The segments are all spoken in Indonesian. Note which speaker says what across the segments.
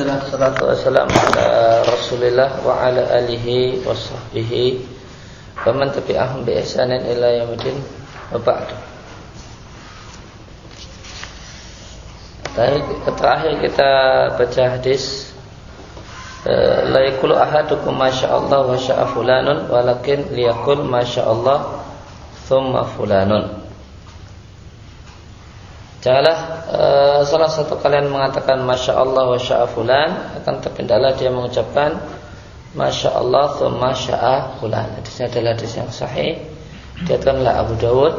Speaker 1: Alhamdulillah salatu wassalamu ala Rasulillah wa ala alihi wa sahbihi wa man tabi'ahum bi ihsanin ila yaumil wa ba'du. Terakhir kita baca hadis eh, La yakulu ahadukum masyaallah wa sya'a fulanun walakin liyakul masyaallah thumma fulanun Janganlah uh, salah satu kalian mengatakan Masya Allah wa sya'afulan Akan terpindahlah dia mengucapkan Masya Allah wa masya'a fulan. Hadisnya adalah hadis yang sahih. Diatkanlah Abu Dawud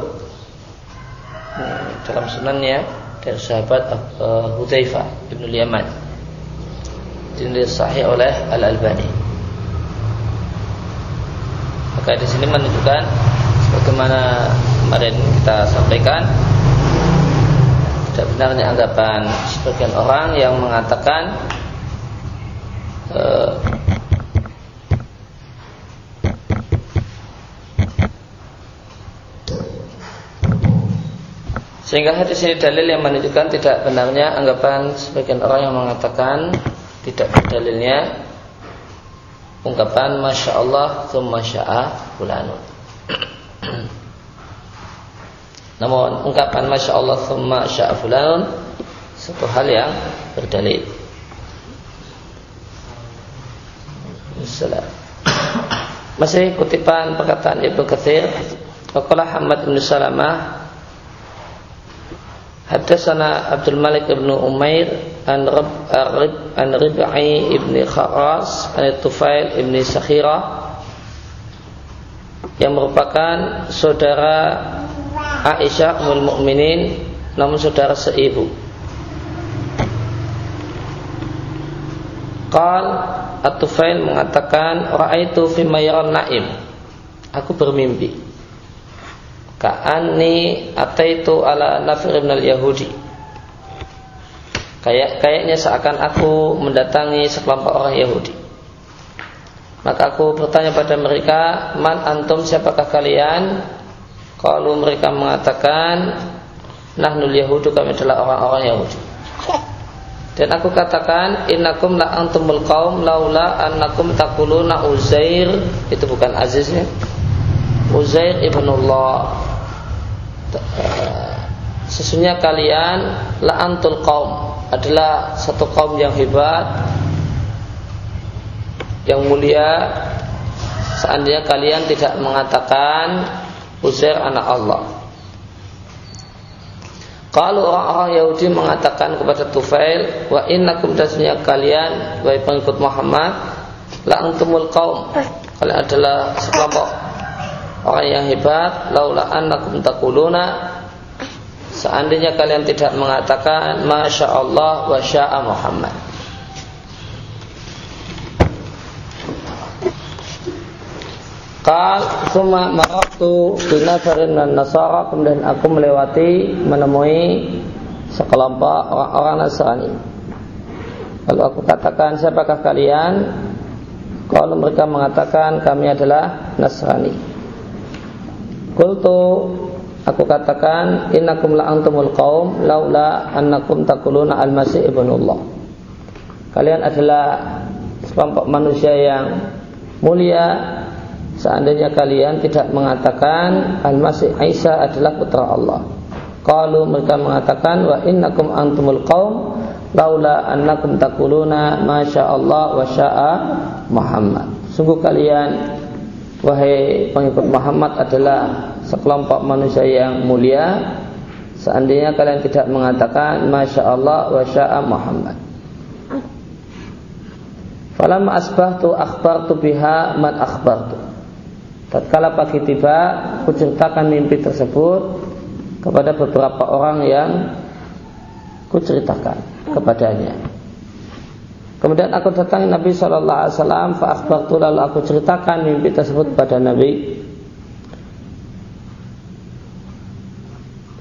Speaker 1: Dalam sunannya Dari sahabat uh, Hudzaifah Ibn Yaman Ini sahih oleh Al-Albani. Maka di sini menunjukkan Bagaimana kemarin kita sampaikan tidak benarnya anggapan sebagian orang yang mengatakan uh, Sehingga hadis ini dalil yang menunjukkan tidak benarnya anggapan sebagian orang yang mengatakan tidak dalilnya. Ungkapan Masya Allah Thumma sya'a fulanun namun ungkapan Masya Allah Thumma sya'afulanun Satu hal yang berdalil. Masih kutipan perkataan Ibnu Katsir Waqala Hamad bin Salamah Hadasana Abdul Malik bin Umair an Rib'i ibn Kharas an Tufail ibn Sakhira yang merupakan saudara Aisyah Ummul Mukminin namun saudara seibu. Qal At-Tufail mengatakan Ra'aitu fi mayaran naim Aku bermimpi Ka'anni ataitu ala nafir ibn al-Yahudi Kayak kayaknya seakan aku mendatangi sekelompok orang Yahudi. Maka aku bertanya pada mereka, "Man antum siapakah kalian?" Kalau mereka mengatakan Nahnul Yahudu kami adalah orang-orang Yahudi. Dan aku katakan Innakum la antumul qaum laula annakum takuluna Uzair. Itu bukan Aziznya. Uzair ibnullah. Sesungguhnya kalian La antul qaum Adalah satu kaum yang hebat Yang mulia. Seandainya kalian tidak mengatakan Uzair anak Allah. Kalau orang-orang Yahudi mengatakan kepada Tufail, wa innakum dasnya kalian wahai pengikut Muhammad, la antumul qaum. Kalian adalah sekelompok orang yang hebat, laula annakum taquluna seandainya kalian tidak mengatakan masya Allah wa sya'a Muhammad. Qal summa maraqtu binafarin dan nasara kemudian aku melewati menemui sekelompok orang-orang Nasrani. Lalu aku katakan siapakah kalian? Kalau mereka mengatakan kami adalah Nasrani. Kultu aku katakan innakum la antumul qaum laula annakum taquluna al-masih ibnullah. Kalian adalah sekelompok manusia yang mulia seandainya kalian tidak mengatakan Al-Masih Isa adalah putra Allah. Kalau mereka mengatakan wa innakum antumul qaum laula annakum taquluna masya Allah wa syaa Muhammad. Sungguh kalian wahai pengikut Muhammad adalah sekelompok manusia yang mulia seandainya kalian tidak mengatakan masya Allah wa syaa Muhammad. Falamma asbahtu akhbartu biha man akhbartu. Tatkala pagi tiba, aku ceritakan mimpi tersebut kepada beberapa orang yang ku ceritakan kepadanya. Kemudian aku datangi Nabi Shallallahu Alaihi Wasallam, faakbartu lalu aku ceritakan mimpi tersebut pada Nabi.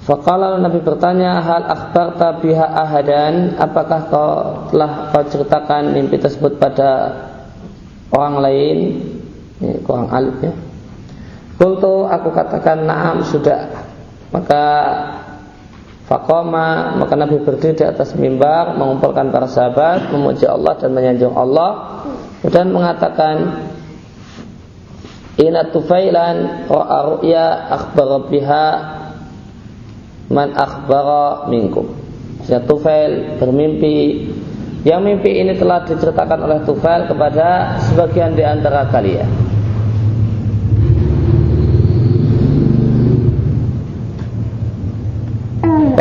Speaker 1: Fakala Nabi bertanya, hal akhbarta biha ahadan, apakah kau telah kau ceritakan mimpi tersebut pada orang lain? Ini kurang alif ya. Kultu aku katakan naam sudah. Maka Fakoma maka Nabi berdiri di atas mimbar mengumpulkan para sahabat memuji Allah dan menyanjung Allah dan mengatakan Ina tufailan ra'a ru'ya akhbara biha man akhbara minkum. Ya Tufail bermimpi yang mimpi ini telah diceritakan oleh Tufail kepada sebagian di antara kalian.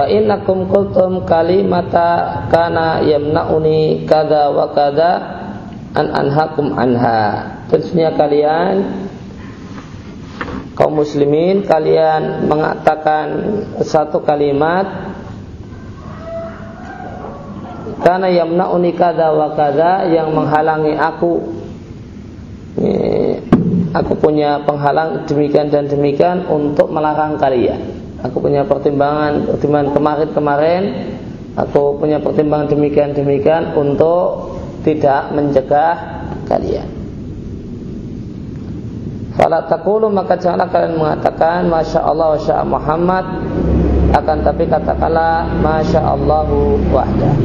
Speaker 1: Innakum qultum kalimata kana yamna'uni kada wa kada an anhakum anha. Tentunya kalian kaum muslimin kalian mengatakan satu kalimat karena yamna'uni kada wa kada yang menghalangi aku aku punya penghalang demikian dan demikian untuk melarang kalian aku punya pertimbangan pertimbangan kemarin-kemarin aku punya pertimbangan demikian-demikian untuk tidak mencegah kalian. Fala takulu maka janganlah kalian mengatakan Masya Allah wa Muhammad. Akan tapi katakanlah Masya Allahu wahdah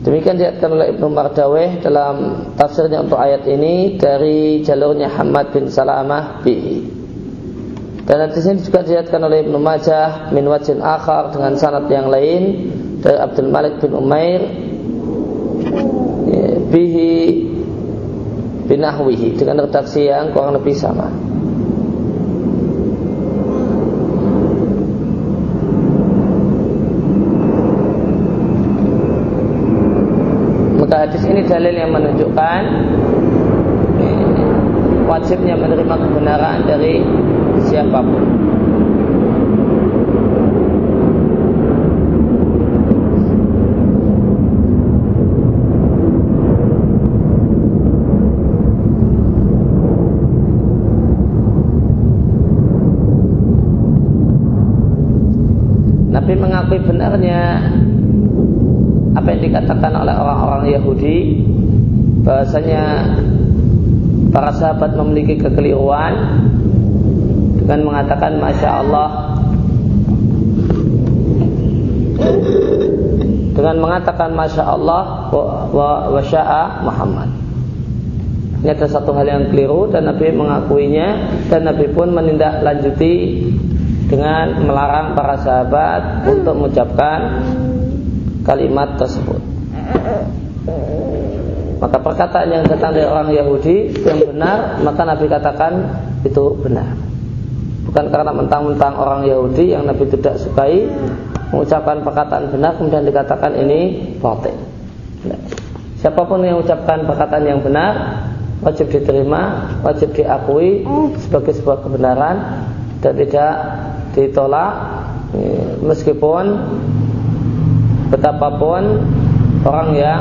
Speaker 1: Demikian diatkan oleh Ibnu Mardaweh dalam tafsirnya untuk ayat ini dari jalurnya Hamad bin Salamah bihi. Dan di sini juga diatkan oleh Ibnu Majah min wajin akhar dengan sanad yang lain dari Abdul Malik bin Umair bihi binahwihi dengan redaksi yang kurang lebih sama. Maka hadis ini dalil yang menunjukkan wajibnya menerima kebenaran dari siapa pun. Nabi mengakui benarnya apa yang dikatakan oleh orang-orang Yahudi. Bahasanya para sahabat memiliki kekeliruan dengan mengatakan Masya Allah. Dengan mengatakan Masya Allah wa, wa sya'a Muhammad. Ini ada satu hal yang keliru dan Nabi mengakuinya dan Nabi pun menindaklanjuti dengan melarang para sahabat untuk mengucapkan kalimat tersebut. Maka perkataan yang datang dari orang Yahudi yang benar, maka Nabi katakan itu benar. Bukan karena mentang-mentang orang Yahudi yang Nabi tidak sukai mengucapkan perkataan benar kemudian dikatakan ini batil. Siapa pun yang mengucapkan perkataan yang benar wajib diterima, wajib diakui sebagai sebuah kebenaran dan tidak ditolak meskipun betapapun orang yang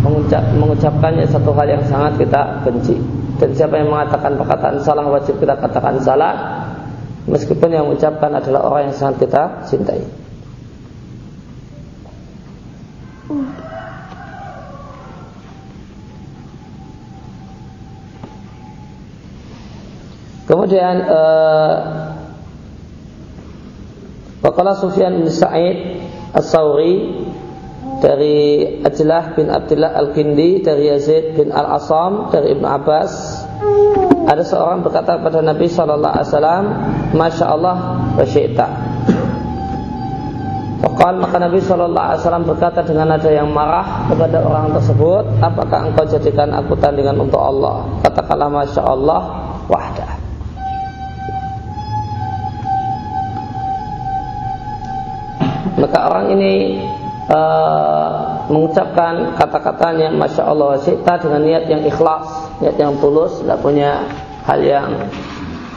Speaker 1: mengucap, mengucapkannya satu hal yang sangat kita benci. Dan siapa yang mengatakan perkataan salah wajib kita katakan salah meskipun yang mengucapkan adalah orang yang sangat kita cintai. Kemudian uh, Wakala Sufyan bin Sa'id As-Sawri dari Ajlah bin Abdullah Al-Kindi dari Yazid bin Al-Asam dari Ibn Abbas ada seorang berkata kepada Nabi Shallallahu Alaihi Wasallam, Masya Allah wa. Fakal maka Nabi Shallallahu Alaihi Wasallam berkata dengan nada yang marah kepada orang tersebut, apakah engkau jadikan aku tandingan untuk Allah? Katakanlah Masya Allah wahdah. Maka orang ini uh, mengucapkan kata-katanya Masya Allah sita dengan niat yang ikhlas, niat yang tulus, tidak punya hal yang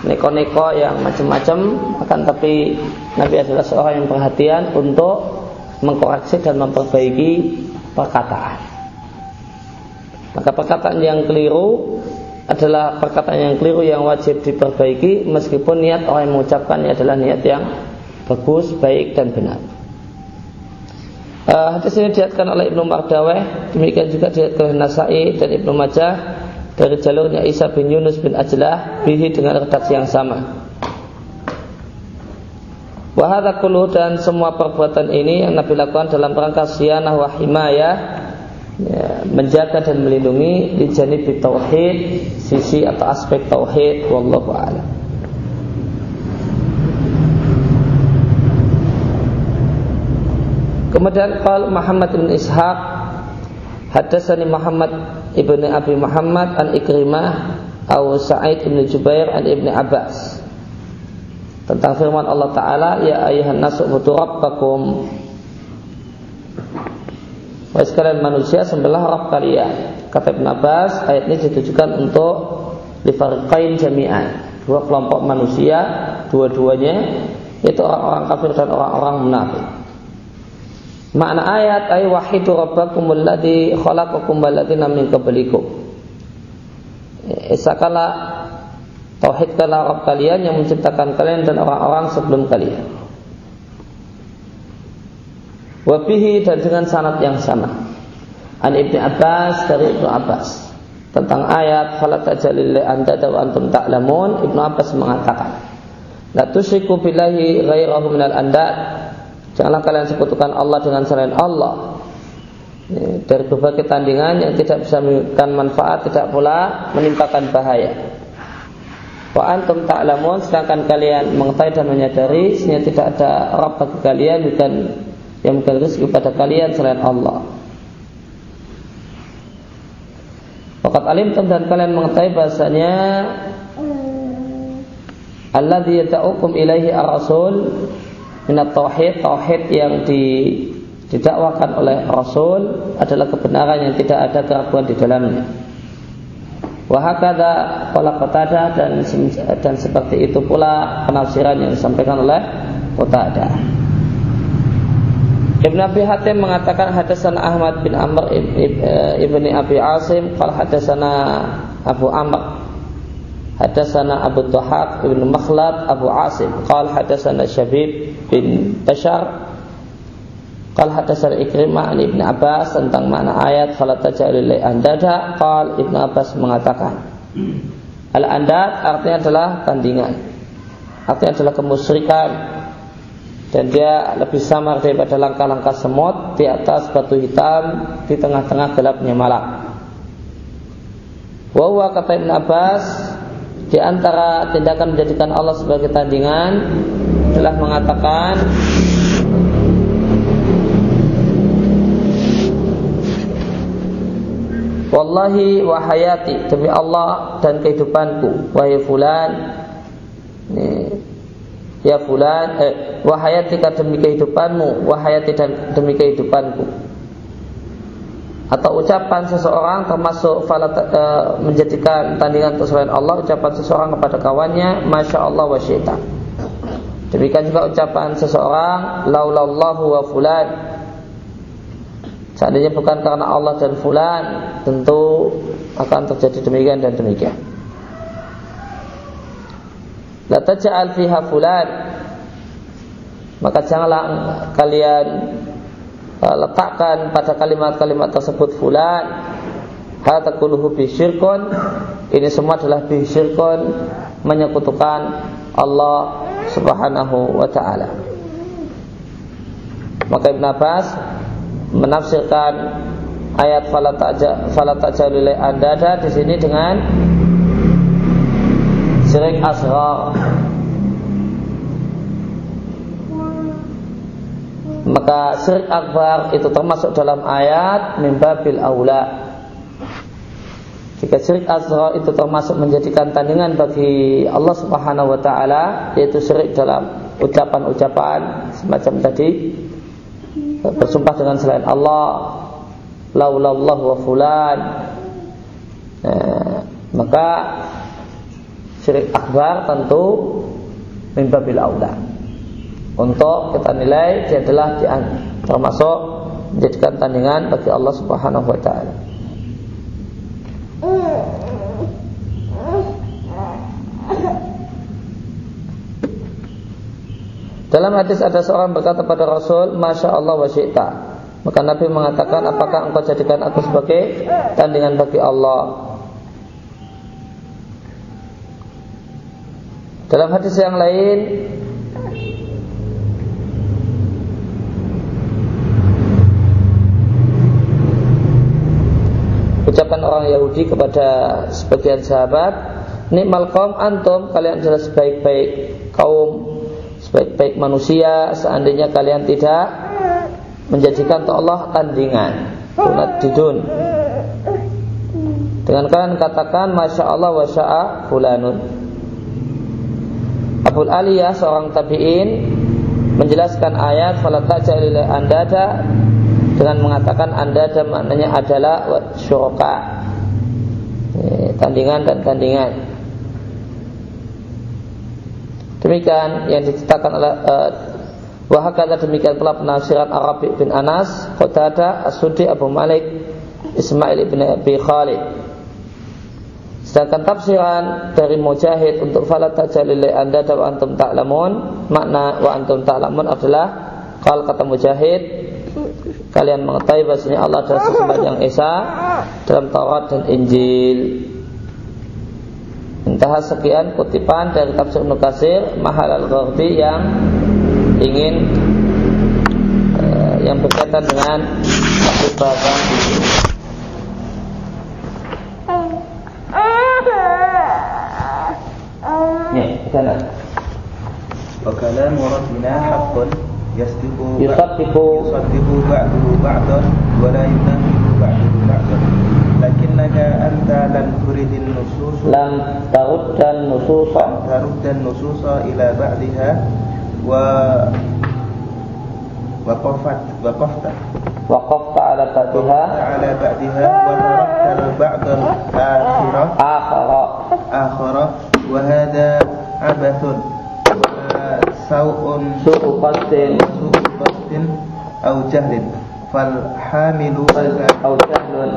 Speaker 1: neko-neko yang macam-macam, akan tapi Nabi adalah seorang yang perhatian untuk mengkoreksi dan memperbaiki perkataan. Maka perkataan yang keliru adalah perkataan yang keliru yang wajib diperbaiki meskipun niat orang yang mengucapkannya adalah niat yang bagus, baik dan benar. Uh, hadis ini diatkan oleh Ibnu Mardaweh, demikian juga diatkan oleh Nasai dan Ibnu Majah dari jalurnya Isa bin Yunus bin Ajlah bihi dengan redaksi yang sama. Wahada kuluh dan semua perbuatan ini yang Nabi lakukan dalam rangka sianah wa himayah ya, menjaga dan melindungi di janib tauhid sisi atau aspek tauhid wallahu a'lam. Kemudian Qal Muhammad bin Ishaq Hadasani Muhammad ibni Abi Muhammad an Ikrimah Aw Sa'id ibn Jubair an ibni Abbas. Tentang firman Allah Ta'ala Ya ayuhan nasu rabbakum. Wahai sekalian manusia sembelih Rabb kalian. Kata Ibn Abbas ayat ini ditujukan untuk Lifarqain jami'an. Dua kelompok manusia Dua-duanya Itu orang-orang kafir dan orang-orang munafik Makna ayat ay wahidu rabbakum alladhi khalaqakum walladhina min qablikum. Isakalah Tauhidkanlah Rabb kalian yang menciptakan kalian dan orang-orang sebelum kalian. Wabihi dan dengan sanat yang sama. An Ibni Abbas dari Ibnu Abbas tentang ayat falat tajalil anda wa antum ta'lamun Ibnu Abbas mengatakan La tusyriku billahi ghairahu minal andad Janganlah kalian sekutukan Allah dengan selain Allah. Dari berbagai tandingan yang tidak bisa memberikan manfaat tidak pula menimpakan bahaya. Wa antum ta'lamun sedangkan kalian mengetahui dan menyadari sehingga tidak ada Rabb bagi kalian bukan yang memberikan rezeki pada kalian selain Allah. Fakat alim dan kalian mengetahui bahasanya Allah yada'ukum ilaihi ar-rasul minat tauhid tauhid yang di didakwakan oleh Rasul adalah kebenaran yang tidak ada keraguan di dalamnya. Wahakada pola kotada dan dan seperti itu pula penafsiran yang disampaikan oleh kotada. Ibn Abi Hatim mengatakan hadasana Ahmad bin Amr ibni Abi Asim Qal hadasana Abu Amr Hadasana Abu Tuhaq ibn Makhlad Abu Asim. Qal hadasana Syabib bin Bashar. Qal hadatsana Ikrimah an Ibnu Abbas tentang mana ayat fala taj'alil andada. Qal Ibnu Abbas mengatakan Al andad artinya adalah tandingan. Artinya adalah kemusyrikan. Dan dia lebih samar daripada langkah-langkah semut di atas batu hitam di tengah-tengah gelapnya malam. Wawa kata Ibn Abbas di antara tindakan menjadikan Allah sebagai tandingan telah mengatakan Wallahi wahayati demi Allah dan kehidupanku wahai fulan. Ya fulan eh, wahayatika demi kehidupanmu wahayati dan demi kehidupanku atau ucapan seseorang termasuk falat, e, menjadikan tandingan selain Allah ucapan seseorang kepada kawannya masya Allah wa syaita demikian juga ucapan seseorang laulallahu wa fulan. Seandainya bukan karena Allah dan fulan, tentu akan terjadi demikian dan demikian. La taj'al fiha fulan. Maka janganlah kalian letakkan pada kalimat-kalimat tersebut fulan. Hal takuluhu bisyirkun ini semua adalah bisyirkun menyekutukan Allah Subhanahu wa taala. Maka Ibn Abbas menafsirkan ayat fala tajalul andada di sini dengan syirik asghar maka syirik akbar itu termasuk dalam ayat mimbabil aula. Jika syirik asghar itu termasuk menjadikan tandingan bagi Allah Subhanahu wa taala yaitu syirik dalam ucapan-ucapan semacam tadi bersumpah dengan selain Allah laulallah wa fulan. Nah, maka syirik akbar tentu mimbabil aula untuk kita nilai dia adalah termasuk menjadikan tandingan bagi Allah Subhanahu wa taala. Dalam hadis ada seorang berkata pada Rasul, Masya Allah wa syi'ta. Maka Nabi mengatakan, apakah engkau jadikan aku sebagai tandingan bagi Allah? Dalam hadis yang lain, ucapan orang Yahudi kepada sebagian sahabat nikmal kaum antum kalian adalah sebaik-baik kaum sebaik-baik manusia seandainya kalian tidak menjadikan Allah tandingan. Sunat didun dengan kalian katakan Masya Allah wa sya'a fulanun. Abul Aliyah seorang tabi'in menjelaskan ayat falata anda andada dengan mengatakan andada maknanya adalah syuraka tandingan dan tandingan demikian yang diceritakan oleh uh, Wahakata demikian pula penafsiran Arabi bin Anas, Qatadah, As-Sudi, Abu Malik, Ismail bin Abi Khalid. Sedangkan tafsiran dari Mujahid untuk fala tajalil anda wa antum ta'lamun, makna wa antum ta'lamun adalah kalau kata Mujahid kalian mengetahui bahasanya Allah adalah sesembahan yang esa dalam Taurat dan Injil. Entah sekian kutipan dari tafsir Nukasir Mahal al-Ghordi yang ingin uh, yang berkaitan dengan kebebasan Ya, sana.
Speaker 2: وكلام ربنا حق يصدق
Speaker 1: يصدق
Speaker 2: يصدق بعضه بعضا ولا ينافق بعضه بعضا لكنك أنت لم ترد النصوص
Speaker 1: لم ترد النصوص
Speaker 2: ترد النصوص إلى بعضها و وقفت وقفت
Speaker 1: وقفت على بعدها
Speaker 2: على بعدها وتركت البعض الآخرة
Speaker 1: آخر
Speaker 2: آخر وهذا عبث sau'un
Speaker 1: su'u qasdin
Speaker 2: su'u qasdin au jahlin. Fal
Speaker 1: hamilu au
Speaker 2: jahlun.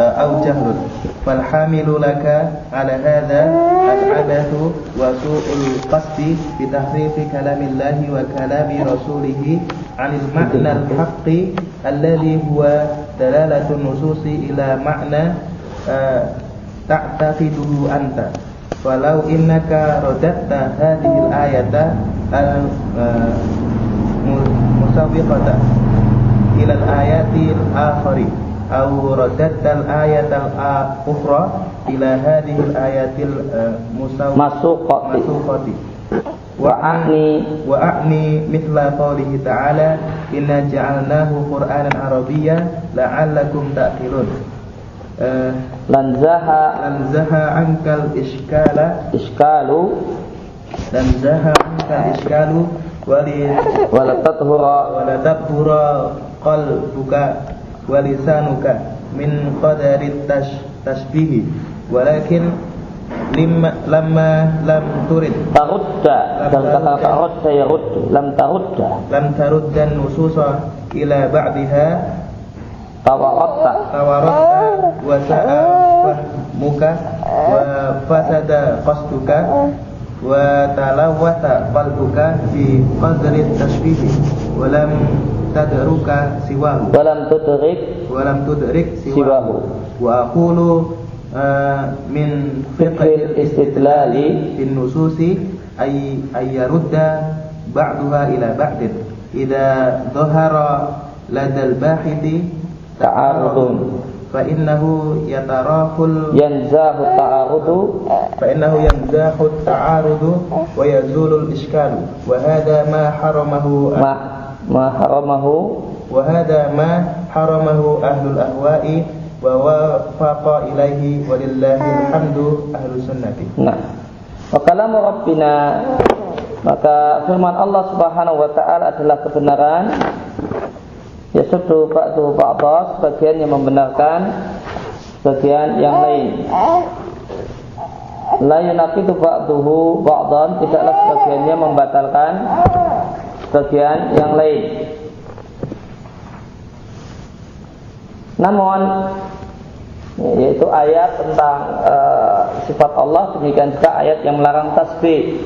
Speaker 2: Eh, au jahlun. Fal hamilu laka ala hadha al abathu wa su'ul qasdi bi tahrifi kalamillahi wa kalami rasulih anil ma'na al haqqi alladhi huwa dalalatu nususi ila ma'na eh, ta'taqiduhu anta. Walau innaka rodatta hadhil ayata al eh, musawiqata ila
Speaker 1: al
Speaker 2: ayati al akhari aw rodatta al ayata al ukhra ila hadhihi al ayati al uh, wa a'ni wa a'ni mithla qawlihi ta'ala inna ja'alnahu qur'anan arabiyyan la'allakum ta'qilun. Uh,
Speaker 1: لنزها
Speaker 2: لنزها عنك الإشكال.
Speaker 1: إشكال.
Speaker 2: لنزها عنك الإشكال. ولتطهر ولتطهر قلبك ولسانك من قدر التشبيه ولكن لما لما لم ترد.
Speaker 1: ترد. ترد يرد لم ترد لم ترد
Speaker 2: النصوص إلى بعدها. Nususa ila ba'daha
Speaker 1: tawaratta
Speaker 2: tawaratta wa sa'a muka. Wa fasada qasduka. Wa talawata qalbuka fi qadri tashbih wa lam tadruka siwahu.
Speaker 1: Walam tudrik
Speaker 2: walam tudrik
Speaker 1: siwahu.
Speaker 2: wa aqulu uh, min
Speaker 1: fiqh istidlali.
Speaker 2: bin nususi ay ay yarudda ba'daha ila ba'd idza dhahara ladal bahithi
Speaker 1: ta'arudun.
Speaker 2: Fa innahu yatarahul
Speaker 1: yanzahu ta'arudu.
Speaker 2: Fa innahu yanzahu ta'arudu wa yazulu al-ishkalu wa hadha ma haramahu
Speaker 1: ma ma haramahu.
Speaker 2: Wa hadha ma haramahu ahlul ahwa'i wa wafaqa ilaihi walillahi alhamdu ahlus sunnati.
Speaker 1: Nah, wa kalamu rabbina. Maka firman Allah Subhanahu wa taala adalah kebenaran ya sudu ba'du ba'dha sebagian yang membenarkan sebagian yang lain. La yunaqidu ba'duhu ba'dan tidaklah sebagiannya membatalkan sebagian yang lain. Namun yaitu ayat tentang uh, sifat Allah demikian juga ayat yang melarang tasbih.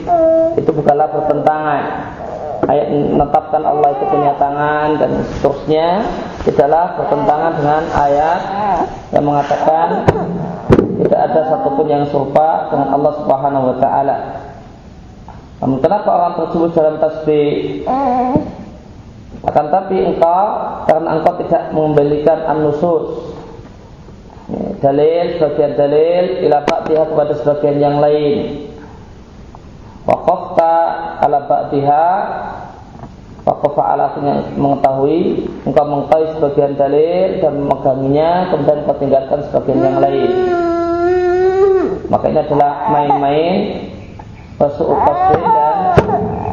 Speaker 1: Itu bukanlah bertentangan ayat menetapkan Allah itu punya tangan dan seterusnya. Tidaklah bertentangan dengan ayat yang mengatakan tidak ada satupun yang serupa dengan Allah Subhanahu wa taala. Namun kenapa orang tersebut dalam tasbih? Akan tapi engkau karena engkau tidak membelikan an-nusus. Dalil sebagian dalil ila kepada sebagian yang lain waqafta ala ba'diha. Waqafa ala mengetahui. Engkau mengetahui sebagian dalil dan memeganginya kemudian kau tinggalkan sebagian yang lain. Maka ini adalah main-main Basu'u dan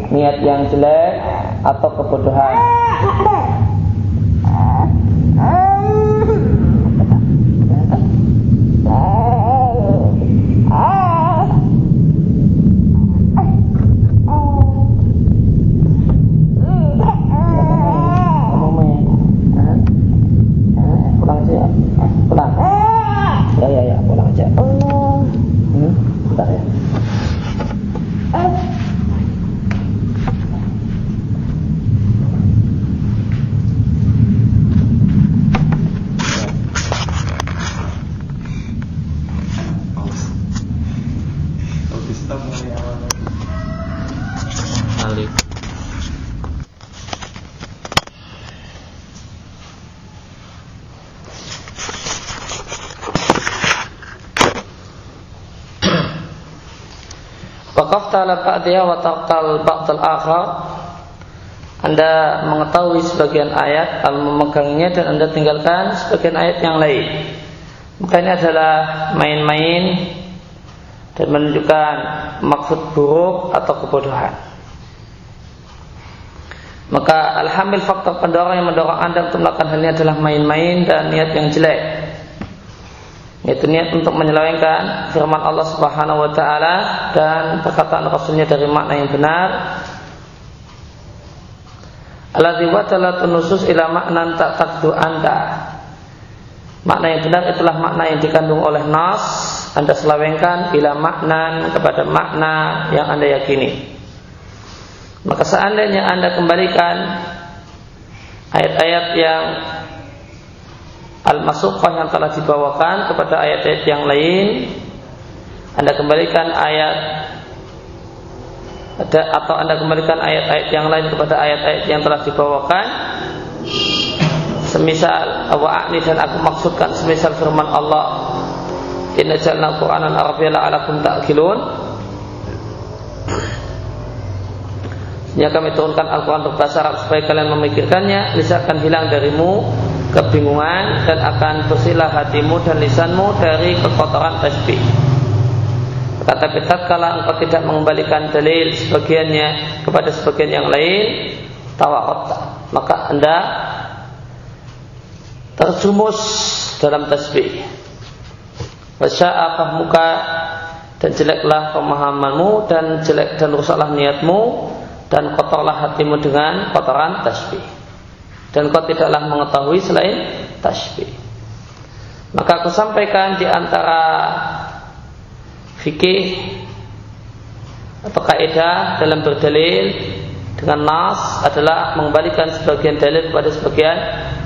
Speaker 1: niat yang jelek atau kebodohan waqafta ala anda mengetahui sebagian ayat, al memegangnya dan Anda tinggalkan sebagian ayat yang lain. Maka ini adalah main-main dan menunjukkan maksud buruk atau kebodohan. Maka alhamil faktor pendorong yang mendorong Anda untuk melakukan hal ini adalah main-main dan niat yang jelek yaitu niat untuk menyelewengkan firman Allah Subhanahu wa taala dan perkataan Rasulnya dari makna yang benar. Alladzi watala nusus ila maknan tak takdu anda. Makna yang benar itulah makna yang dikandung oleh nas Anda selewengkan ila maknan kepada makna yang Anda yakini. Maka seandainya Anda kembalikan ayat-ayat yang al-masuqah yang telah dibawakan kepada ayat-ayat yang lain Anda kembalikan ayat atau Anda kembalikan ayat-ayat yang lain kepada ayat-ayat yang telah dibawakan semisal wa'ani dan aku maksudkan semisal firman Allah inna jalna qur'anan arabiyya la'alakum ta'qilun Sehingga kami turunkan Al-Quran berbahasa Arab supaya kalian memikirkannya, bisa akan hilang darimu kebingungan dan akan bersihlah hatimu dan lisanmu dari kekotoran tasbih. Kata Petat kalau engkau tidak mengembalikan dalil sebagiannya kepada sebagian yang lain, tawakot maka anda terjumus dalam tasbih. Wasya'afah muka dan jeleklah pemahamanmu dan jelek dan rusaklah niatmu dan kotorlah hatimu dengan kotoran tasbih dan kau tidaklah mengetahui selain tasbih. Maka aku sampaikan di antara fikih atau kaidah dalam berdalil dengan nas adalah mengembalikan sebagian dalil kepada sebagian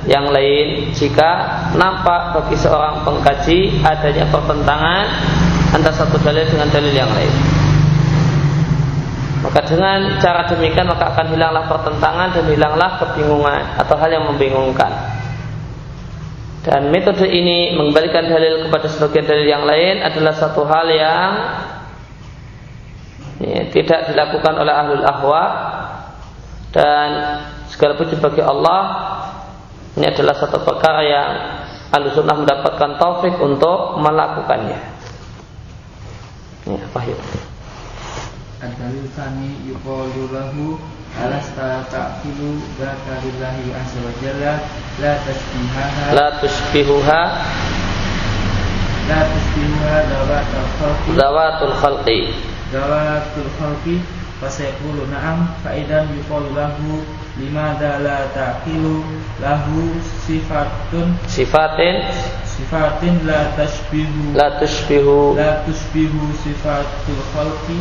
Speaker 1: yang lain jika nampak bagi seorang pengkaji adanya pertentangan antara satu dalil dengan dalil yang lain. Maka dengan cara demikian maka akan hilanglah pertentangan dan hilanglah kebingungan atau hal yang membingungkan. Dan metode ini mengembalikan dalil kepada sebagian dalil yang lain adalah satu hal yang ya, tidak dilakukan oleh ahlul ahwa dan segala puji bagi Allah. Ini adalah satu perkara yang ahlu sunnah mendapatkan taufik untuk melakukannya. Ya,
Speaker 3: yuqalu lahu alasta ta'qilu dzakarillahi azza wa jalla la tasbihaha
Speaker 1: la tusbihuha
Speaker 3: la tusbihuha dawatul khalqi.
Speaker 1: Dawatul khalqi.
Speaker 3: Dawatul khalqi fasayqulu na'am fa idan yuqalu lahu limadha la taqilu lahu sifatun.
Speaker 1: Sifatin?
Speaker 3: Sifatin la tashbihu.
Speaker 1: La tushbihu
Speaker 3: la tushbihu sifatul khalqi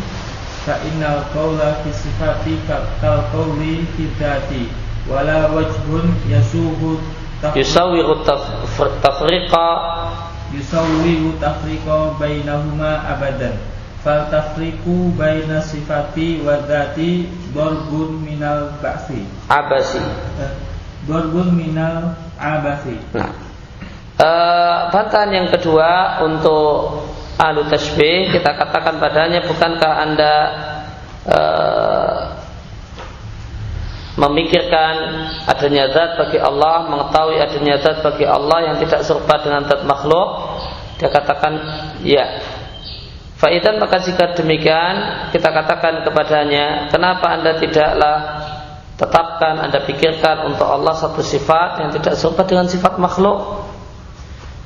Speaker 3: fa innal qawla fi sifati kal qawli fi dzati wala wajhun yasuhu
Speaker 1: yusawiru tafriqa.
Speaker 3: Yusawiru tafriqa bainahuma abadan fal tafriqu baina sifati wa dzati darbun minal ba'si.
Speaker 1: Abasi.
Speaker 3: Darbun minal abasi.
Speaker 1: Nah. Uh, bantahan yang kedua untuk ahlu tasbih kita katakan padanya bukankah anda uh, memikirkan adanya zat bagi Allah mengetahui adanya zat bagi Allah yang tidak serupa dengan zat makhluk? Dia katakan ya Faidan maka jika demikian kita katakan kepadanya kenapa anda tidaklah tetapkan anda pikirkan untuk Allah satu sifat yang tidak serupa dengan sifat makhluk?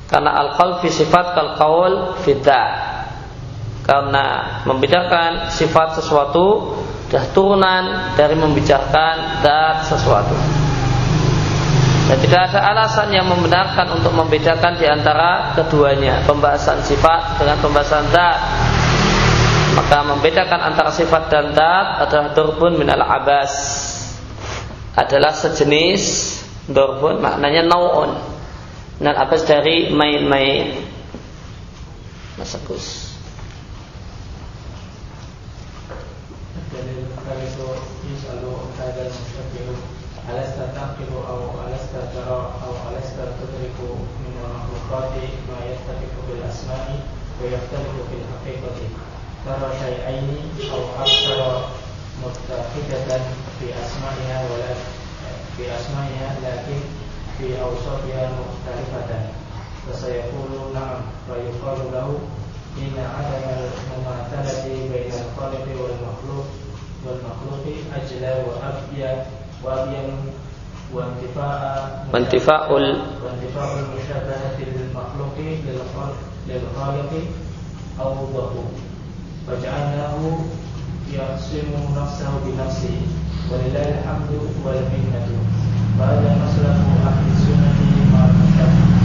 Speaker 1: Karena al-qaul fi sifat kal qaul karena membedakan sifat sesuatu dah turunan dari membicarakan dat sesuatu dan tidak ada alasan yang membenarkan untuk membedakan di antara keduanya, pembahasan sifat dengan pembahasan dat. Maka membedakan antara sifat dan dat adalah durbun min al abas. Adalah sejenis durbun maknanya nau'un. Dan abas dari main-main. Mas Agus.
Speaker 3: ألست تعقل أو ألست ترى أو ألست تدرك من المخلوقات ما يتفق بالأسماء ويختلف في الحقيقة ترى شيئين أو أكثر متفقة في أسمائها ولا في أسمائها لكن في أوصافها مختلفة فسيقول نعم فيقال له إن عدم المماثلة بين الخالق والمخلوق والمخلوق أجلى وأبين وأبين وانتفاء
Speaker 1: وانتفاء
Speaker 3: وانتفاء المشابهة للمخلوق للخالق أوضح فجعلناه يعصم نفسه بنفسه ولله الحمد والمنة وهذا مسلك أهل السنة مع المشابهة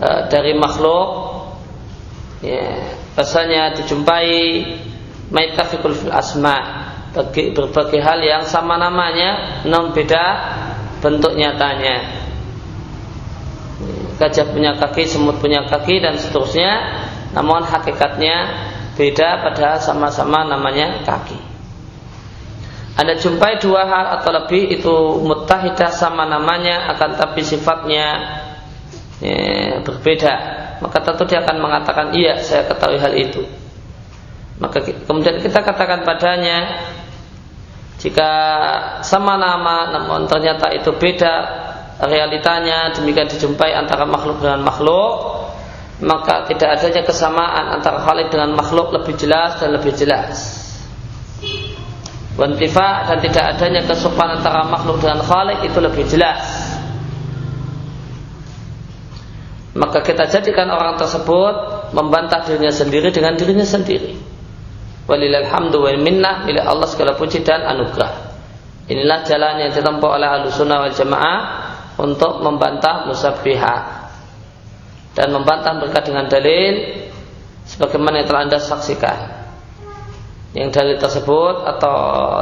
Speaker 1: uh, dari makhluk ya, rasanya dijumpai maitafikul fil asma bagi berbagai hal yang sama namanya non beda bentuk nyatanya gajah punya kaki, semut punya kaki dan seterusnya. Namun hakikatnya beda pada sama-sama namanya kaki. Anda jumpai dua hal atau lebih itu mutahidah sama namanya akan tapi sifatnya ya, berbeda. Maka tentu dia akan mengatakan iya saya ketahui hal itu. Maka kemudian kita katakan padanya jika sama nama namun ternyata itu beda realitanya demikian dijumpai antara makhluk dengan makhluk maka tidak adanya kesamaan antara khalik dengan makhluk lebih jelas dan lebih jelas Wantifa dan tidak adanya kesopanan antara makhluk dengan khalik itu lebih jelas maka kita jadikan orang tersebut membantah dirinya sendiri dengan dirinya sendiri. Walilhamdu wal minnah milik Allah segala puji dan anugerah. Inilah jalan yang ditempuh oleh sunnah wal jamaah untuk membantah musabbiha. Dan membantah mereka dengan dalil sebagaimana yang telah anda saksikan. Yang dalil tersebut atau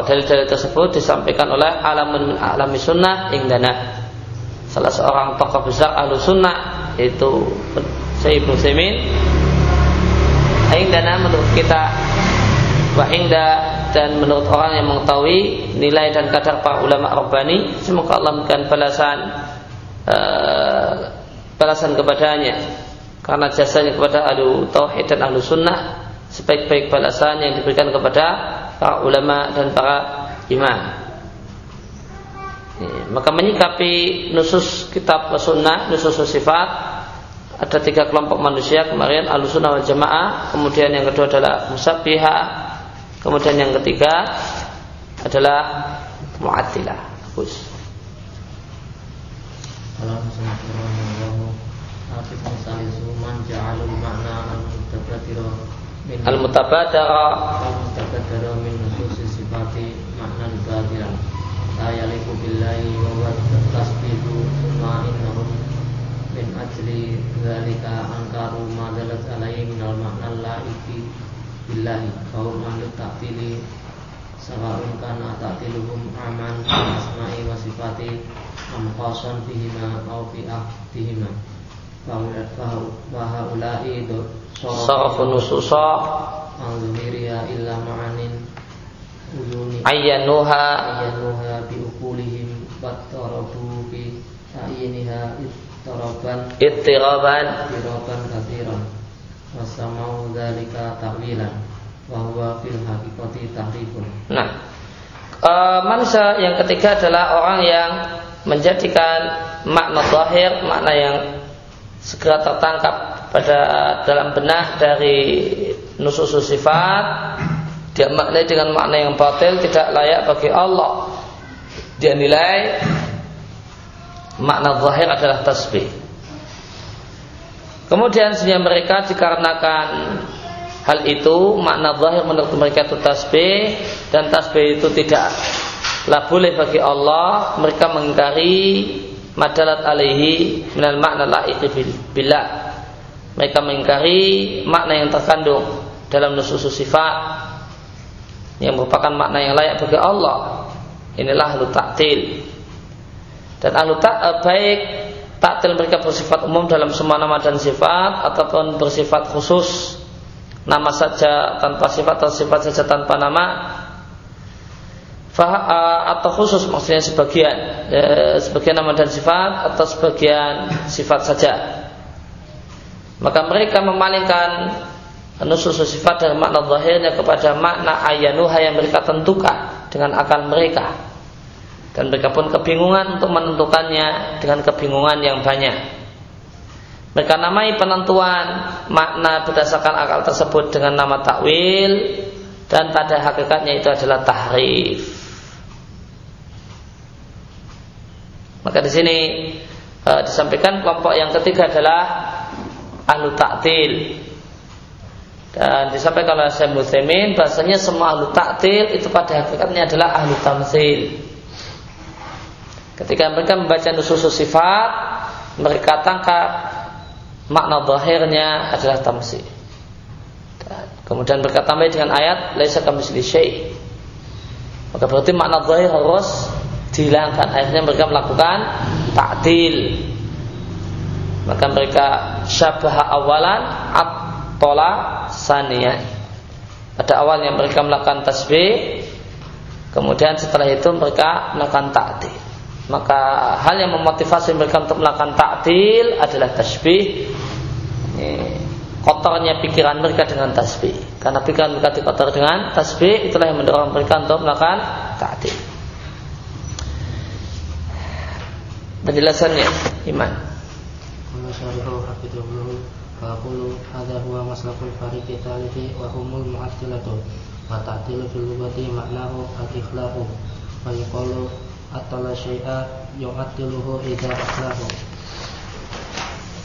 Speaker 1: dalil-dalil tersebut disampaikan oleh alamun alami sunnah indana. Salah seorang tokoh besar ahlu sunnah yaitu Syekh Ibnu Saimin indana menurut kita wa inda dan menurut orang yang mengetahui nilai dan kadar para ulama rabbani semoga Allah memberikan balasan uh, balasan kepadanya karena jasanya kepada ahlu tauhid dan ahlu sunnah sebaik-baik balasan yang diberikan kepada para ulama dan para imam. Maka menyikapi nusus kitab sunnah, nusus sifat ada tiga kelompok manusia kemarin ahlu sunnah wal jamaah kemudian yang kedua adalah musabbiha Kemudian yang ketiga adalah mu'attilah. Bagus. Al-mutabadara
Speaker 3: Al-mutabadara dzalika angkaru ma dalat alaihi min al-ma'na laiki billahi. Hum ahli ta'tili sawa'un kana ta'tiluhum aman asma'i wa sifati am qasan bihima aw fi ahdihima. Fa haula'i
Speaker 1: sarafu nususa.
Speaker 3: Al illa ma'anin uyuni.
Speaker 1: Ayyanuha
Speaker 3: ayyanuha bi ukulihim battarabu bi Toroban
Speaker 1: Ittiraban.
Speaker 3: Ittiraban kathiran Wasamau dhalika ta'wilan. Wahuwa fil hakikati tahrifun.
Speaker 1: Nah e, Manusia yang ketiga adalah orang yang Menjadikan makna zahir Makna yang segera tertangkap pada dalam benah dari nusus sifat. Dia maknai dengan makna yang batil tidak layak bagi Allah. Dia nilai makna zahir adalah tasbih. Kemudian sebenarnya mereka dikarenakan hal itu makna zahir menurut mereka itu tasbih dan tasbih itu tidaklah boleh bagi Allah mereka mengingkari madalat alaihi minal makna la'iqi billah. Mereka mengingkari makna yang terkandung dalam nusus sifat yang merupakan makna yang layak bagi Allah. Inilah lu ta'til dan ahlu tak eh, baik taktil mereka bersifat umum dalam semua nama dan sifat ataupun bersifat khusus nama saja tanpa sifat atau sifat saja tanpa nama Fah, eh, atau khusus maksudnya sebagian eh, sebagian nama dan sifat atau sebagian sifat saja. Maka mereka memalingkan nusus sifat dari makna zahirnya kepada makna ayanuha yang mereka tentukan dengan akal mereka dan mereka pun kebingungan untuk menentukannya dengan kebingungan yang banyak. Mereka namai penentuan makna berdasarkan akal tersebut dengan nama takwil dan pada hakikatnya itu adalah tahrif. Maka di sini e, disampaikan kelompok yang ketiga adalah ahlu taktil. Dan disampaikan oleh Syekh Muthaimin bahasanya semua ahlu taktil itu pada hakikatnya adalah ahlu tamsil. Ketika mereka membaca nusus sifat, mereka tangkap makna zahirnya adalah tamsi. Kemudian mereka tambah dengan ayat laisa kamitsli syai. Maka berarti makna zahir harus dihilangkan. Akhirnya mereka melakukan ta'dil. Maka mereka syabah awalan at-tola saniyah. Pada awalnya mereka melakukan tasbih, kemudian setelah itu mereka melakukan ta'dil maka hal yang memotivasi mereka untuk melakukan taktil adalah tasbih. Kotornya pikiran mereka dengan tasbih. Karena pikiran mereka dikotor dengan tasbih itulah yang mendorong mereka untuk melakukan taktil penjelasannya iman
Speaker 3: atala syai'a yu'attiluhu idza aslahu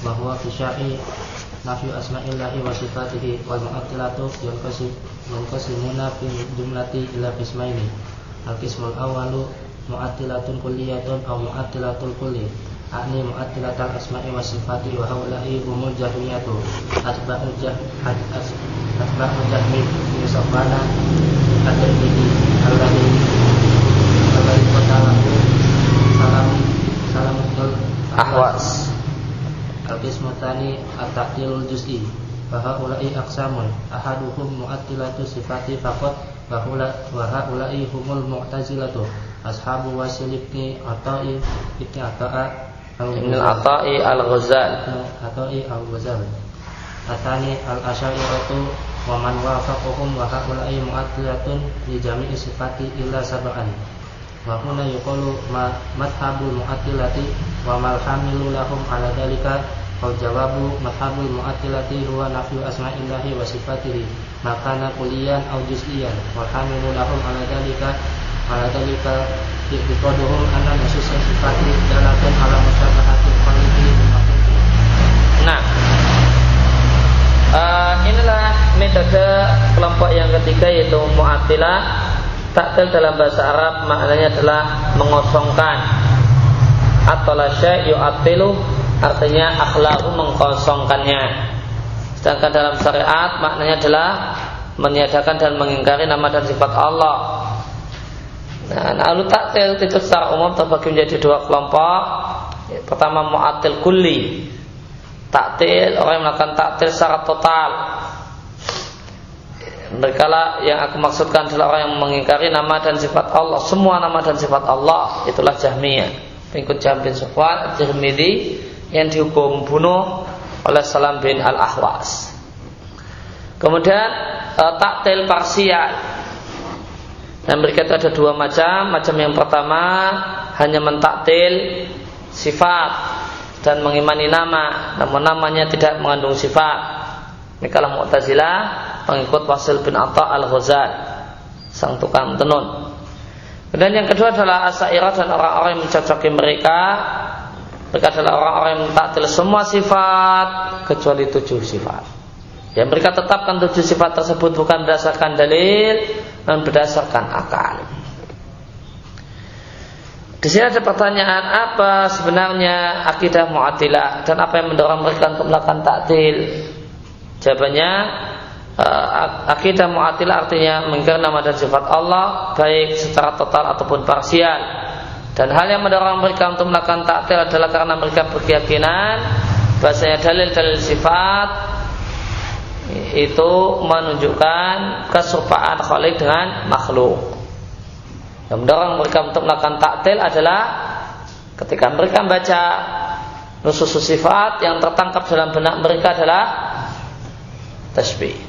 Speaker 3: bahwa fi syai nafyu asma'illahi wa sifatihi wal mu'attilatu yanqasim yanqasimuna fi jumlati ila qismaini. Al qismul awwalu mu'attilatun kulliyatun aw mu'attilatul kulli. Akni mu'attilatal asma'i wa sifati wa haula'i humul jahmiyatu. Asba'u jah Asba'u jahmi Yusufana At-Tirmidhi Alladhi
Speaker 1: ahwas.
Speaker 3: Al-qismu at-ta'tilul juz'i. Baha ulai aksamun Ahaduhum mu'attilatu sifati faqat Wa haulai humul mu'tazilatu. Ashabu wasilibni atai Ibni ata'a
Speaker 1: Ibn al-Ata'i al-Ghazal
Speaker 3: Ata'i al-Ghazal Atani al-Asyairatu Wa man wafaqahum wa haulai mu'attilatun Li jami'i sifati illa sab'an wa huna yuqalu madhabul mu'attilati wa mal hamilu lahum ala dalika Kau jawabu madhabul mu'attilati huwa nafyu asma'illahi wa sifatihi. Makana kulian au juz'iyan. Wal hamilu lahum ala dalika Ala dalika Iqtiqaduhum anna nususan sifati Dalatun ala musyabahati khaliki
Speaker 1: Nah. Uh, Inilah metode kelompok yang ketiga yaitu Mu'attilah Taktil dalam bahasa Arab maknanya adalah mengosongkan atau la syai' yu'attilu artinya akhlaku mengkosongkannya. Sedangkan dalam syariat maknanya adalah meniadakan dan mengingkari nama dan sifat Allah. Nah, ahlu taktil itu secara umum terbagi menjadi dua kelompok. Pertama mu'atil kulli. Taktil, orang yang melakukan taktil secara total. Mereka lah yang aku maksudkan adalah orang yang mengingkari nama dan sifat Allah. Semua nama dan sifat Allah itulah Jahmiyah. Pengikut Jahm bin Sufwan, Tirmidzi yang dihukum bunuh oleh Salam bin Al-Ahwas. Kemudian e, taktil parsial. Dan mereka itu ada dua macam. Macam yang pertama hanya mentaktil sifat dan mengimani nama, namun namanya tidak mengandung sifat. Mereka lah Mu'tazilah pengikut Wasil bin Atta al-Ghazal sang tukang tenun. Dan yang kedua adalah Asairah dan orang-orang yang mencocoki mereka mereka adalah orang-orang yang mentaktil semua sifat kecuali tujuh sifat. Yang mereka tetapkan tujuh sifat tersebut bukan berdasarkan dalil, dan berdasarkan akal. Di sini ada pertanyaan apa sebenarnya akidah Mu'attilah dan apa yang mendorong mereka untuk melakukan taktil? Jawabannya uh, akidah Mu'attilah artinya mengingkari nama dan sifat Allah baik secara total ataupun parsial. Dan hal yang mendorong mereka untuk melakukan taktil adalah karena mereka berkeyakinan bahasanya dalil-dalil sifat itu menunjukkan keserupaan khalik dengan makhluk. Yang mendorong mereka untuk melakukan taktil adalah ketika mereka membaca nusus sifat yang tertangkap dalam benak mereka adalah tasbih.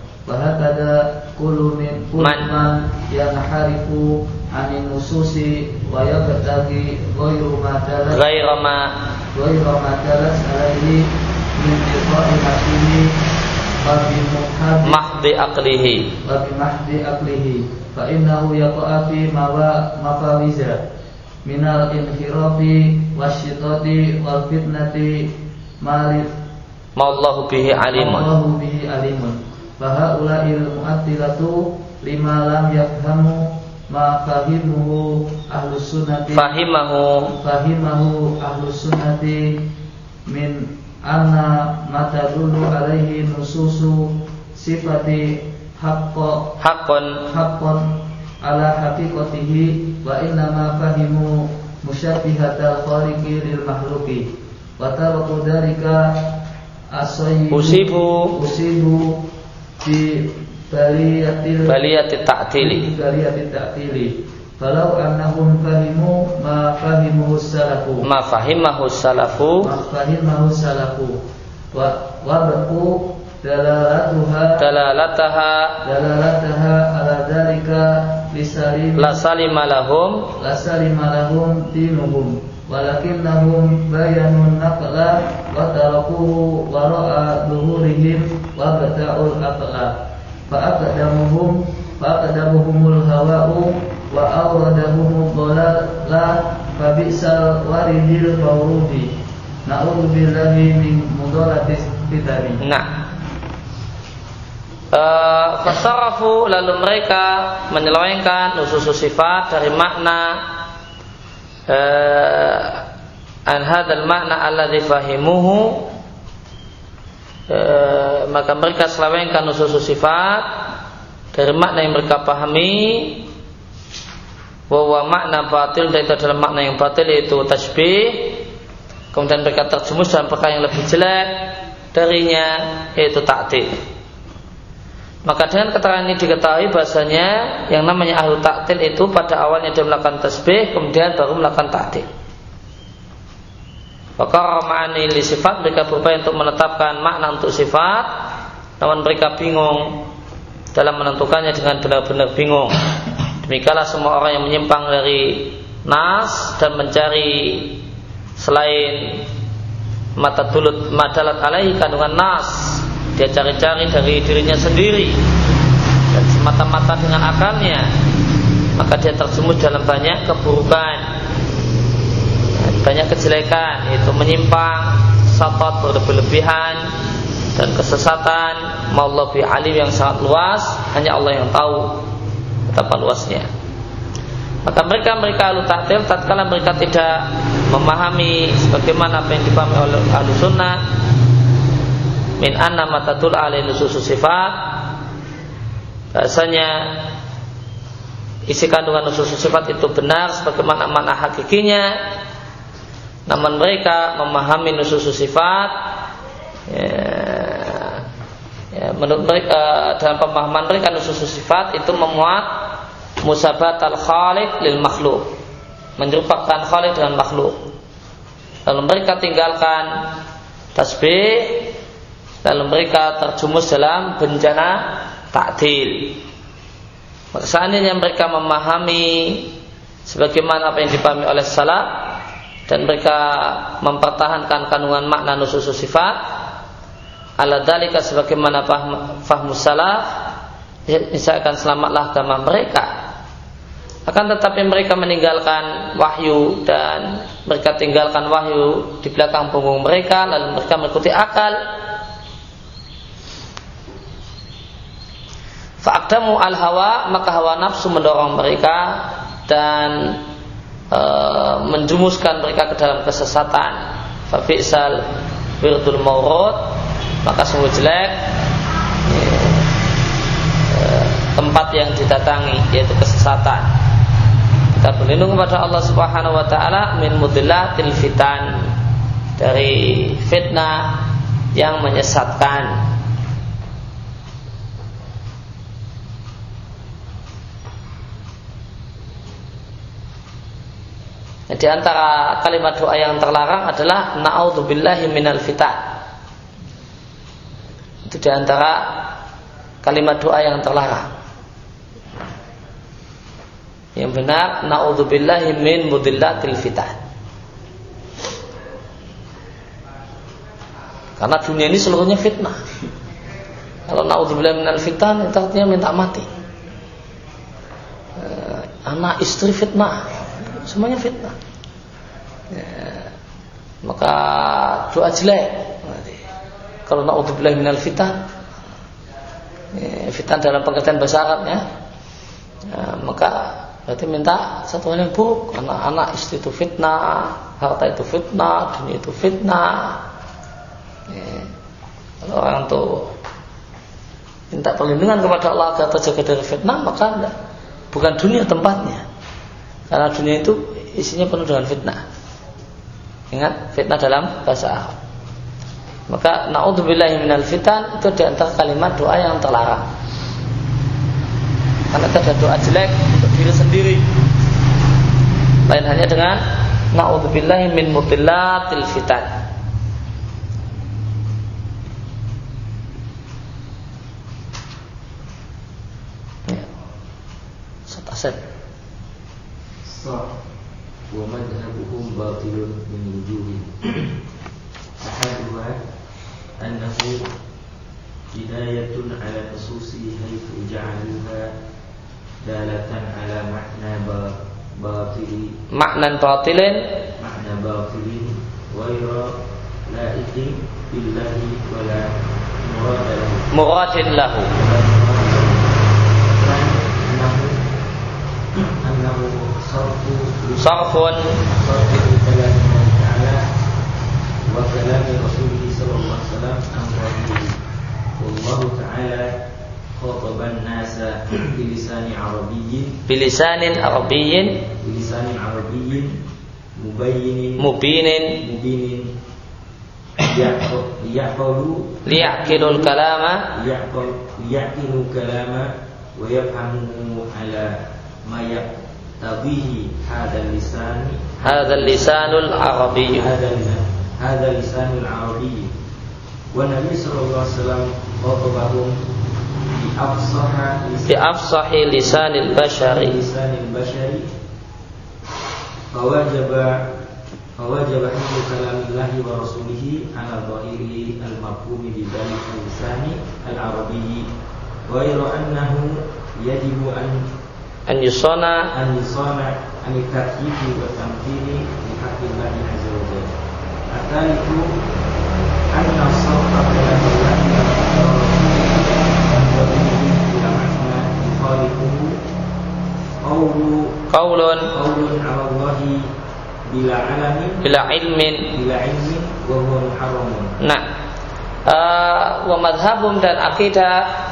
Speaker 4: Wahakada kullu min yang yanharifu anin nususi wa yabtagi ghairu ma dalas
Speaker 1: ghairu ma
Speaker 4: ghairu ma dalas alaihi min tiqa'i nafsihi
Speaker 1: wa bi
Speaker 4: mahdi aklihi babi mahdi aklihi fa innahu yaqa'a fi mawa
Speaker 1: mafawiza minal inhirafi wasyitati
Speaker 4: wal fitnati malif ma bihi alimun Allahu bihi alimun fahaula'il mu'attilatu lima lam yafhamu ma fahimuhu ahlus sunnati.
Speaker 1: Fahimahu.
Speaker 4: Fahimahu ahlus sunnati min anna mata dulu alaihi nususu sifati haqqo.
Speaker 1: Haqqon.
Speaker 4: Haqqon ala haqiqatihi wa inna ma fahimu musyabbihatal khaliqi lil mahluki wa taraku dhalika asayyibu
Speaker 1: usibu.
Speaker 4: usibu di baliyatil
Speaker 1: baliyatil ta'tili.
Speaker 4: Baliyatil ta'tili. Falau annahum fahimu ma fahimu salafu.
Speaker 1: Ma fahimahu salafu.
Speaker 4: Ma fahimahu salafu. Wa wabaku dalalatuha
Speaker 1: dalalataha.
Speaker 4: Dalalataha ala dalika lisalim
Speaker 1: la salima lahum.
Speaker 4: La salima lahum dinuhum walakinnahum bayanun naqla wa tarakuhu wara'a duhurihim wa bata'ul aqla. Fa aqdamuhum fa aqdamuhumul hawa'u wa awradahumul dhalala fa bi'sal waridil mawrudi. Na'udzu billahi min mudaratis fitani
Speaker 1: nah. Uh, fasarafu lalu mereka menyelewengkan usus sifat dari makna uh, an hadal makna alladhi fahimuhu uh, maka mereka selewengkan usus sifat dari makna yang mereka pahami bahwa makna batil dan itu adalah makna yang batil yaitu tasbih. Kemudian mereka terjumus dalam perkara yang lebih jelek darinya yaitu takdir maka dengan keterangan ini diketahui bahasanya yang namanya ahlu taktil itu pada awalnya dia melakukan tasbih, kemudian baru melakukan taktil. Maka ma'ani li sifat mereka berupaya untuk menetapkan makna untuk sifat, namun mereka bingung dalam menentukannya dengan benar-benar bingung. Demikianlah semua orang yang menyimpang dari nas dan mencari selain mata tulut madalat alaihi kandungan nas dia cari-cari dari dirinya sendiri. Dan semata-mata dengan akalnya maka dia terjemus dalam banyak keburukan banyak kejelekan yaitu menyimpang satot berlebihan dan kesesatan. Allah bi alim yang sangat luas hanya Allah yang tahu betapa luasnya. Maka mereka mereka ahlu taktil tatkala mereka tidak memahami sebagaimana apa yang dipahami oleh ahlu sunnah min anna matatul alaihi nusus sifat bahasanya isi kandungan nusus sifat itu benar sebagaimana makna hakikinya. Namun mereka memahami nusus sifat ya, ya, menurut mereka dalam pemahaman mereka nusus sifat itu memuat musabat al khaliq lil makhluk menyerupakan khaliq dengan makhluk. Lalu mereka tinggalkan tasbih lalu mereka terjumus dalam bencana takdil. Maka seandainya mereka memahami sebagaimana apa yang dipahami oleh salaf dan mereka mempertahankan kandungan makna nusus sifat ala dalika sebagaimana fahmu salaf akan selamatlah agama mereka akan tetapi mereka meninggalkan wahyu dan mereka tinggalkan wahyu di belakang punggung mereka lalu mereka mengikuti akal Fa'akdamu al hawa maka hawa nafsu mendorong mereka dan e, menjumuskan mereka ke dalam kesesatan. Fa'bi'sal wirdul maurud maka sungguh jelek e, tempat yang didatangi yaitu kesesatan. Kita berlindung kepada Allah Subhanahu wa taala min mudillatil fitan dari fitnah yang menyesatkan Di antara kalimat doa yang terlarang adalah na'udzubillahi minal fitan. Itu di antara kalimat doa yang terlarang. Yang benar na'udzubillahi min mudillatil fitan. Karena dunia ini seluruhnya fitnah. Kalau na'udzubillahi minal fitan itu artinya minta mati. Eh, anak istri fitnah semuanya fitnah. Ya, maka doa jelek. Kalau naudzubillah minal fitan, ya, fitan dalam pengertian bahasa Arab ya, maka berarti minta satu hal yang buruk. Anak-anak istri itu fitnah, harta itu fitnah, dunia itu fitnah. Ya, kalau orang tuh minta perlindungan kepada Allah agar terjaga dari fitnah, maka bukan dunia tempatnya. Karena dunia itu isinya penuh dengan fitnah. Ingat fitnah dalam bahasa Arab. Maka naudzubillahi minal fitan itu di antara kalimat doa yang terlarang. Karena itu ada doa jelek untuk diri sendiri. Lain hanya dengan naudzubillahi min mutillatil fitan. Ya.
Speaker 5: صح ومذهبهم باطل من وجوه أحدها أنه جناية على النصوص حيث جعلوها دالة على معنى باطل.
Speaker 1: معنى باطل.
Speaker 5: معنى باطل غير لائق بالله ولا مراد له.
Speaker 1: مراد له.
Speaker 5: sarfun. Wa kalam Rasulullah sallallahu ta'ala
Speaker 1: bilisanin arabiyyin.
Speaker 5: Bilisanin arabiyyin mubayyinin
Speaker 1: mubinin.
Speaker 5: Mubinin liyaqulu
Speaker 1: liyaqilul kalama.
Speaker 5: Liyaqulu kalama wa ala ma يقتضيه هذا اللسان.
Speaker 1: هذا اللسان العربي.
Speaker 5: هذا هذا اللسان العربي. والنبي صلى الله عليه وسلم خطبهم بأفصح
Speaker 1: بأفصح لسان البشر.
Speaker 5: لسان البشر. فوجب فوجب حفظ كلام الله ورسوله على ظاهره المفهوم بذلك اللسان العربي. غير أنه يجب أن an yusana an yusana an takyifi wa tamthili li haqqillah azza wa jalla an anna sawta kalam Allah
Speaker 1: Qaulun
Speaker 5: Qaulun ala Allah bila alami
Speaker 1: bila ilmin
Speaker 5: bila ilmin wa huwa muharramun.
Speaker 1: Nah, uh, wa madhabum dan akidah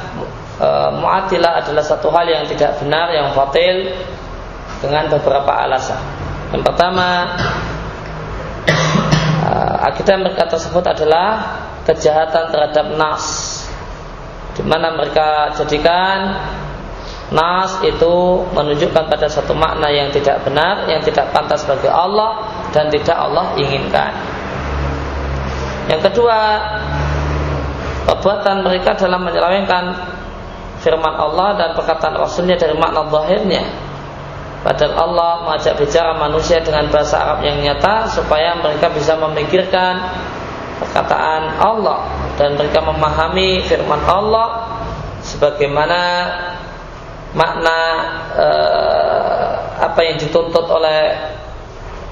Speaker 1: uh, mu'atilah adalah satu hal yang tidak benar yang fatil dengan beberapa alasan yang pertama uh, akidah mereka tersebut adalah kejahatan terhadap nas di mana mereka jadikan Nas itu menunjukkan pada satu makna yang tidak benar, yang tidak pantas bagi Allah dan tidak Allah inginkan. Yang kedua, perbuatan mereka dalam menyelewengkan firman Allah dan perkataan Rasulnya dari makna zahirnya. Padahal Allah mengajak bicara manusia dengan bahasa Arab yang nyata supaya mereka bisa memikirkan perkataan Allah dan mereka memahami firman Allah sebagaimana makna eh, apa yang dituntut oleh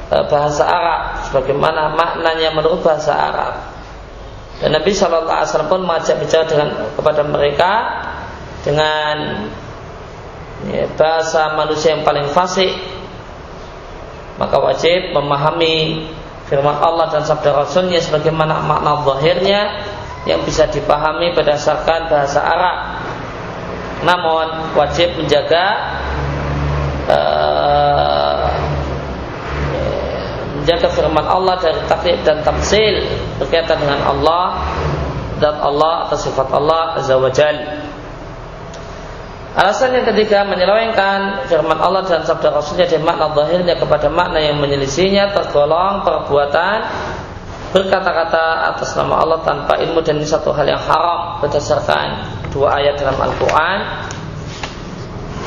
Speaker 1: eh, bahasa Arab sebagaimana maknanya menurut bahasa Arab. Dan Nabi Shallallahu Alaihi Wasallam pun mengajak bicara dengan kepada mereka dengan ya, bahasa manusia yang paling fasih maka wajib memahami firman Allah dan sabda Rasulnya sebagaimana makna zahirnya yang bisa dipahami berdasarkan bahasa Arab namun wajib menjaga uh, menjaga firman Allah dari taklid dan tamsil berkaitan dengan Allah dan Allah atau sifat Allah azza wajal. Alasan yang ketiga menyelewengkan firman Allah dan sabda Rasulnya dari makna zahirnya kepada makna yang menyelisihinya tergolong perbuatan berkata-kata atas nama Allah tanpa ilmu dan ini satu hal yang haram berdasarkan dua ayat dalam Al-Quran.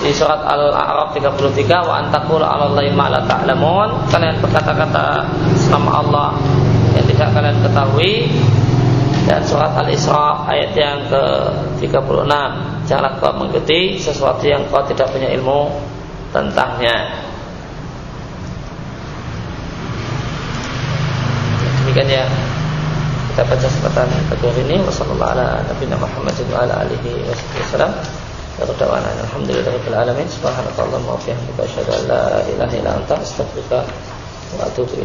Speaker 1: Di surat Al-A'raf 33 wa antakul 'alallahi ma la ta'lamun. Kalian berkata-kata nama Allah yang tidak kalian ketahui. Dan surat Al-Isra ayat yang ke-36 janganlah kau mengikuti sesuatu yang kau tidak punya ilmu tentangnya. Demikian ya. Kita baca kesempatan kedua ini. Wasallallahu ala nabiyina Muhammadin wa ala alihi wasallam. Wa alhamdulillahirabbil alamin. Subhanakallahumma wa bihamdika asyhadu an wa atubu